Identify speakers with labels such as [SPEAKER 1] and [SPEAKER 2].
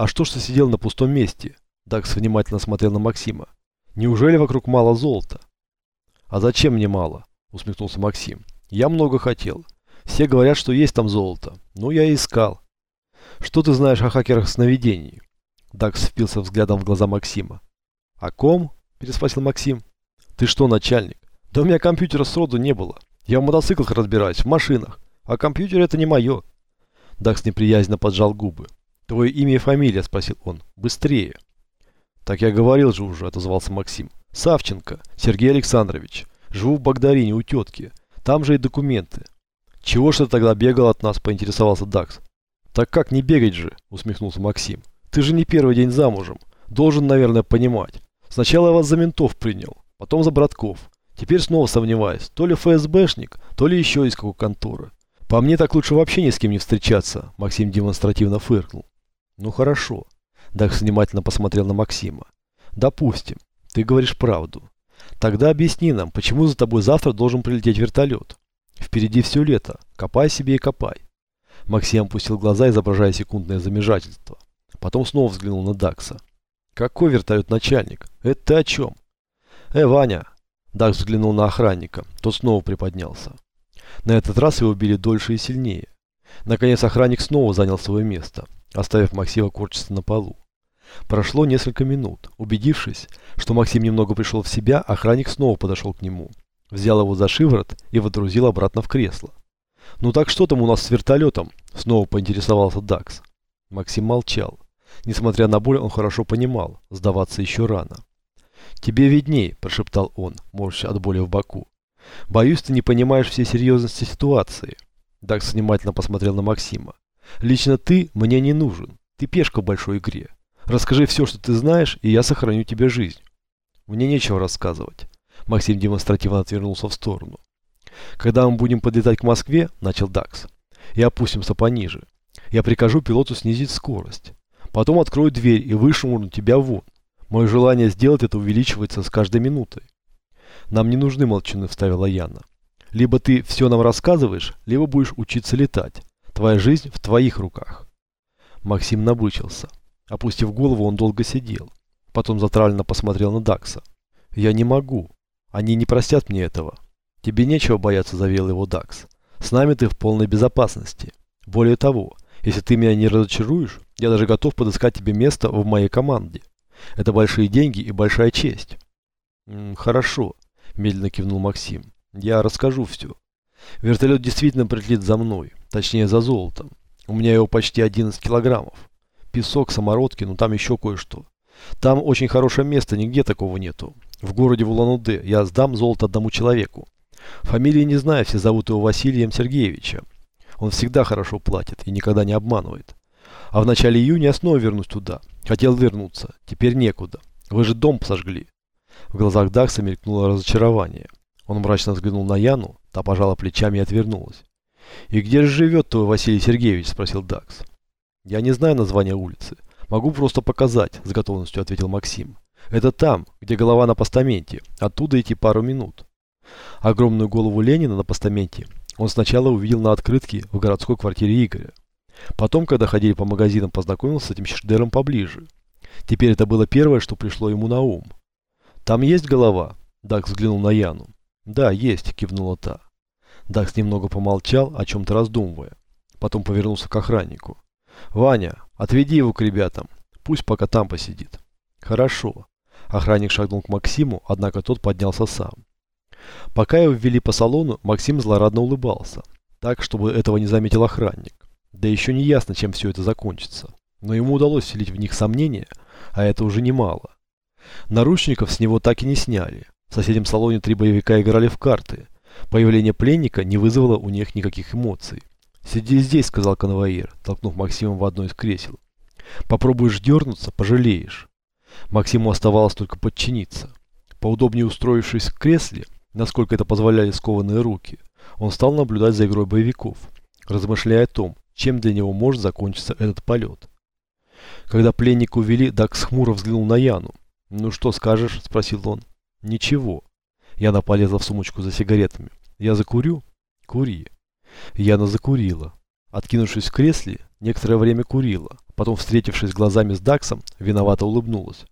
[SPEAKER 1] А что ж ты сидел на пустом месте? Дакс внимательно смотрел на Максима. Неужели вокруг мало золота? А зачем мне мало? Усмехнулся Максим. Я много хотел. Все говорят, что есть там золото. Ну, я и искал. Что ты знаешь о хакерах сновидений? Дакс впился взглядом в глаза Максима. О ком? Переспросил Максим. Ты что, начальник? Да у меня компьютера сроду не было. Я в мотоциклах разбираюсь, в машинах. А компьютер это не мое. Дакс неприязненно поджал губы. Твое имя и фамилия, спросил он. Быстрее. Так я говорил же уже, отозвался Максим. Савченко, Сергей Александрович. Живу в Багдарине у тетки. Там же и документы. Чего ж ты тогда бегал от нас, поинтересовался Дакс. Так как не бегать же, усмехнулся Максим. Ты же не первый день замужем. Должен, наверное, понимать. Сначала я вас за ментов принял, потом за братков. Теперь снова сомневаюсь, то ли ФСБшник, то ли еще из какой конторы. По мне так лучше вообще ни с кем не встречаться, Максим демонстративно фыркнул. Ну хорошо. Дакс внимательно посмотрел на Максима. Допустим, ты говоришь правду. Тогда объясни нам, почему за тобой завтра должен прилететь вертолет? Впереди все лето. Копай себе и копай. Максим опустил глаза, изображая секундное замешательство. Потом снова взглянул на Дакса. Какой вертолет начальник? Это ты о чем? Э, Ваня. Дакс взглянул на охранника. Тот снова приподнялся. На этот раз его били дольше и сильнее. Наконец охранник снова занял свое место, оставив Максима корчиться на полу. Прошло несколько минут. Убедившись, что Максим немного пришел в себя, охранник снова подошел к нему. Взял его за шиворот и водрузил обратно в кресло. «Ну так что там у нас с вертолетом?» Снова поинтересовался Дакс. Максим молчал. Несмотря на боль, он хорошо понимал, сдаваться еще рано. «Тебе видней», – прошептал он, морща от боли в боку. «Боюсь, ты не понимаешь всей серьезности ситуации». Дакс внимательно посмотрел на Максима. «Лично ты мне не нужен. Ты пешка в большой игре. Расскажи все, что ты знаешь, и я сохраню тебе жизнь». «Мне нечего рассказывать». Максим демонстративно отвернулся в сторону. «Когда мы будем подлетать к Москве», – начал Дакс, – «и опустимся пониже, я прикажу пилоту снизить скорость. Потом открою дверь и вышвырну тебя вон. Мое желание сделать это увеличивается с каждой минутой». «Нам не нужны молчаны», – вставила Яна. «Либо ты все нам рассказываешь, либо будешь учиться летать. Твоя жизнь в твоих руках». Максим набычился. Опустив голову, он долго сидел. Потом затравленно посмотрел на Дакса. «Я не могу. Они не простят мне этого. Тебе нечего бояться, завел его Дакс. С нами ты в полной безопасности. Более того, если ты меня не разочаруешь, я даже готов подыскать тебе место в моей команде. Это большие деньги и большая честь. Хорошо, медленно кивнул Максим. Я расскажу все. Вертолет действительно прилетит за мной, точнее за золотом. У меня его почти 11 килограммов. Песок, самородки, ну там еще кое-что. Там очень хорошее место, нигде такого нету. В городе Улан-Удэ я сдам золото одному человеку. Фамилии не знаю, все зовут его Василием Сергеевичем. Он всегда хорошо платит и никогда не обманывает. А в начале июня я снова вернусь туда. Хотел вернуться, теперь некуда. Вы же дом сожгли. В глазах Дакса мелькнуло разочарование. Он мрачно взглянул на Яну, та пожала плечами и отвернулась. «И где же живет твой Василий Сергеевич?» – спросил Дакс. «Я не знаю названия улицы. Могу просто показать», – с готовностью ответил Максим. Это там, где голова на постаменте. Оттуда идти пару минут. Огромную голову Ленина на постаменте он сначала увидел на открытке в городской квартире Игоря. Потом, когда ходили по магазинам, познакомился с этим Шдером поближе. Теперь это было первое, что пришло ему на ум. «Там есть голова?» Дакс взглянул на Яну. «Да, есть», кивнула та. Дакс немного помолчал, о чем-то раздумывая. Потом повернулся к охраннику. «Ваня, отведи его к ребятам. Пусть пока там посидит». «Хорошо». Охранник шагнул к Максиму, однако тот поднялся сам. Пока его ввели по салону, Максим злорадно улыбался, так, чтобы этого не заметил охранник. Да еще не ясно, чем все это закончится. Но ему удалось вселить в них сомнения, а это уже немало. Наручников с него так и не сняли. В соседнем салоне три боевика играли в карты. Появление пленника не вызвало у них никаких эмоций. «Сиди здесь», — сказал конвоир, толкнув Максима в одно из кресел. «Попробуешь дернуться, пожалеешь». Максиму оставалось только подчиниться. Поудобнее устроившись в кресле, насколько это позволяли скованные руки, он стал наблюдать за игрой боевиков, размышляя о том, чем для него может закончиться этот полет. Когда пленника увели, Дакс хмуро взглянул на Яну. «Ну что скажешь?» – спросил он. «Ничего». Яна полезла в сумочку за сигаретами. «Я закурю?» «Кури». Яна закурила. Откинувшись в кресле, некоторое время курила. Потом, встретившись глазами с Даксом, виновато улыбнулась.